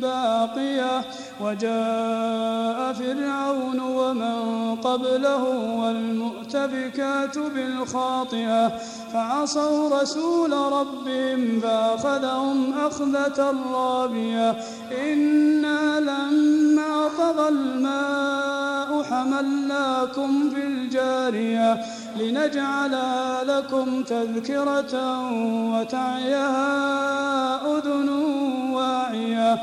باقية وجاء فرعون ومن قبله والمؤتفكات بالخاطئة فعصوا رسول ربهم فأخذهم أخذة رابية إنا لما طغى الماء حملناكم في الجارية لنجعلها لكم تذكرة وتعيها أذن واعية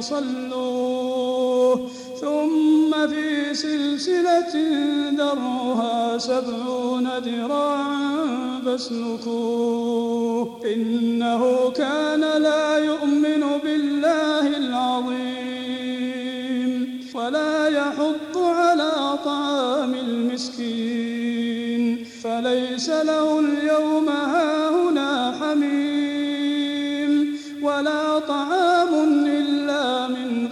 صلوه ثم في سلسلة درعها سبعون ذراعا فاسلكوه. إنه كان لا يؤمن بالله العظيم. ولا يحض على طعام المسكين. فليس له اليوم هاهنا حميم. ولا طعام